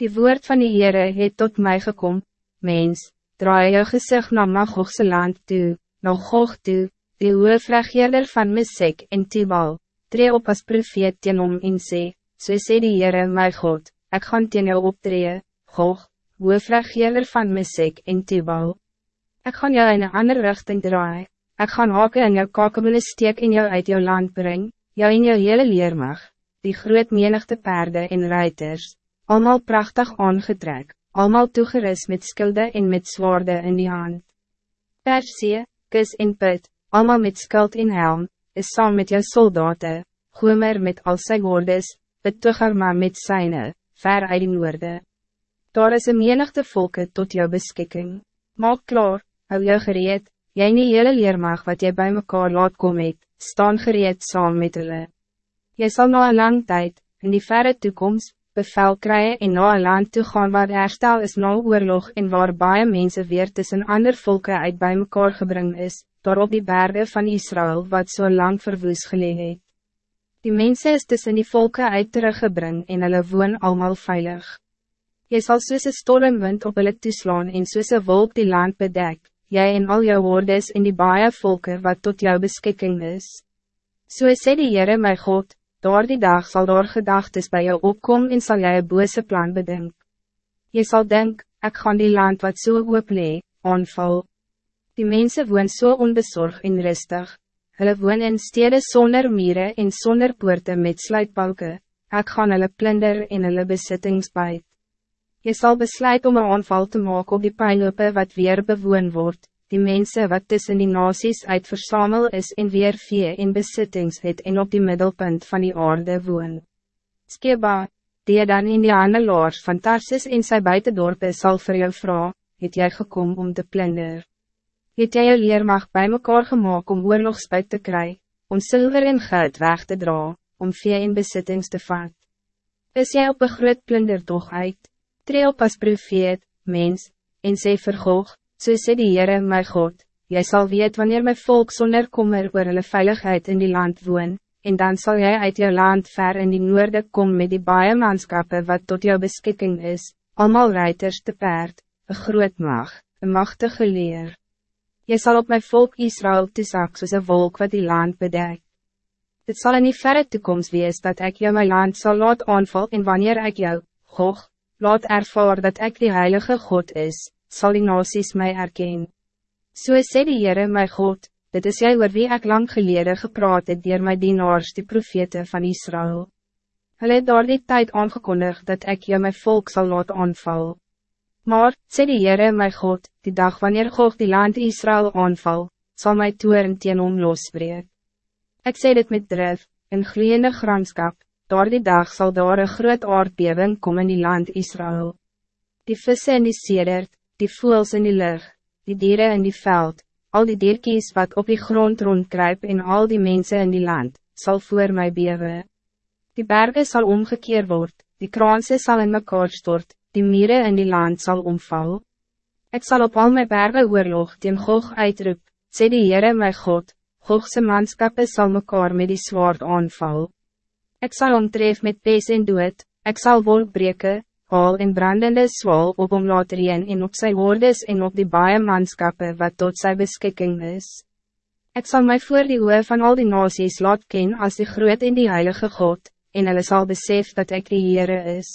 Die woord van die Heere het tot mij gekom, mens, draai jou gezicht na Magogse land toe, na Gog toe, die hoofregeerder van Mesek en Tibal, tree op as profeet teen hom en sê, so sê die Heere my God, ek gaan teen jou optree, Gog, hoofregeerder van Mesek en Tibal. Ik gaan jou in een andere richting draai, ik gaan haken in jou kakebele steek in jou uit jou land brengen, jou in jou hele leermag, die groot menigte paarden en ruiters, allemaal prachtig aangetrek, allemaal toegerust met skilde en met zwaarden in die hand. Persie, kus en put, allemaal met skuld en helm, is saam met jou soldaten, Gomer met al sy woordes, Betugarma met syne, ver uit die noorde. Daar is een menigte volke tot jou beskikking. Maak klaar, hou jou gereed, jy nie hele leermag wat jy bij mekaar laat kom het, staan gereed saam met hulle. Jy sal na een lang tijd, in die verre toekomst, bevel krijgen en na een land toe gaan waar herstel is na oorlog en waar baie mense weer tussen ander volke uit bij mekaar gebring is, daar op die bergen van Israël wat zo so lang verwoes gelee het. Die mensen is tussen die volken uit teruggebring en hulle woon allemaal veilig. Jy sal soos een stormwind op hulle toeslaan en soos een wolk die land bedek, jy en al jou woordes in die baie volken wat tot jou beschikking is. So sê die Heere my God, door die dag zal daar gedagtes bij jou opkom en zal jy een bose plan bedenk. Je zal denk, ik gaan die land wat so hoop lee, aanval. Die mensen woon so onbezorgd en rustig. Hulle woon in stede zonder mieren en zonder poorten met sluitbalken. Ik gaan hulle plunder en hulle besittings bijt. Je zal besluit om een aanval te maken op die pijlope wat weer bewoon wordt, die mensen wat tussen die nasies uit versamel is en weer vee en besittings het en op die middelpunt van die aarde woon. Skeba, die dan in die handelaars van Tarsis en sy buitendorpe sal vir jou vraag, het jy gekom om te plunder het jy jou leermag bij mekaar gemaakt om oorlogspuit te krijgen, om zilver en geld weg te dra, om vee en besittings te vat. Is jy op een groot plundertocht uit, tree op as profeet, mens, en sê vergoog, so sê die Heere my God, jy sal weet wanneer my volk zonder kommer oor hulle veiligheid in die land woon, en dan zal jij uit jou land ver in die noorde kom met die baie manskappe wat tot jou beschikking is, allemaal reiters te paard, een groot mag, een machtige leer. Je zal op mijn volk Israël toezak soos een wolk wat die land bedekt. Het zal in die verre toekomst wees dat ik jou mijn land zal laat aanval en wanneer ik jou, Gog, laat ervaar dat ik die heilige God is, zal die nasies mij erkennen. So sê die Heere my God, dit is jy oor wie ek lang gelede gepraat het dier my dienaars die profete van Israël. Hulle het daar die tijd aangekondigd dat ik jou mijn volk zal laat aanval. Maar, sê die Heere my God, die dag wanneer God die land Israël aanval, zal my toeren teen hom losbreek. Ik sê dit met drif, in gloeiende granskap, door die dag zal daar een groot aardbeving kom in die land Israël. Die vissen in die sedert, die voels in die lucht, die dieren in die veld, al die dierkies wat op die grond rondkruip en al die mensen in die land, zal voor mij bewe. Die bergen zal omgekeerd worden, die kraanse zal in mekaar stort, die mieren in die land zal omval. Ik zal op al mijn bergen oorlog teen Gog uitroep, sê die Heere my God, Gogse manskappe sal mekaar met die zwaard aanval. Ik zal omtref met pees en dood, ik zal wolk breken, haal en brandende zwal op om laat reen en op sy woordes en op die baie manskappe wat tot sy beschikking is. Ik zal mij voor die oe van al die nasies laat ken als die groot en die heilige God, en hulle sal besef dat ik die Heere is.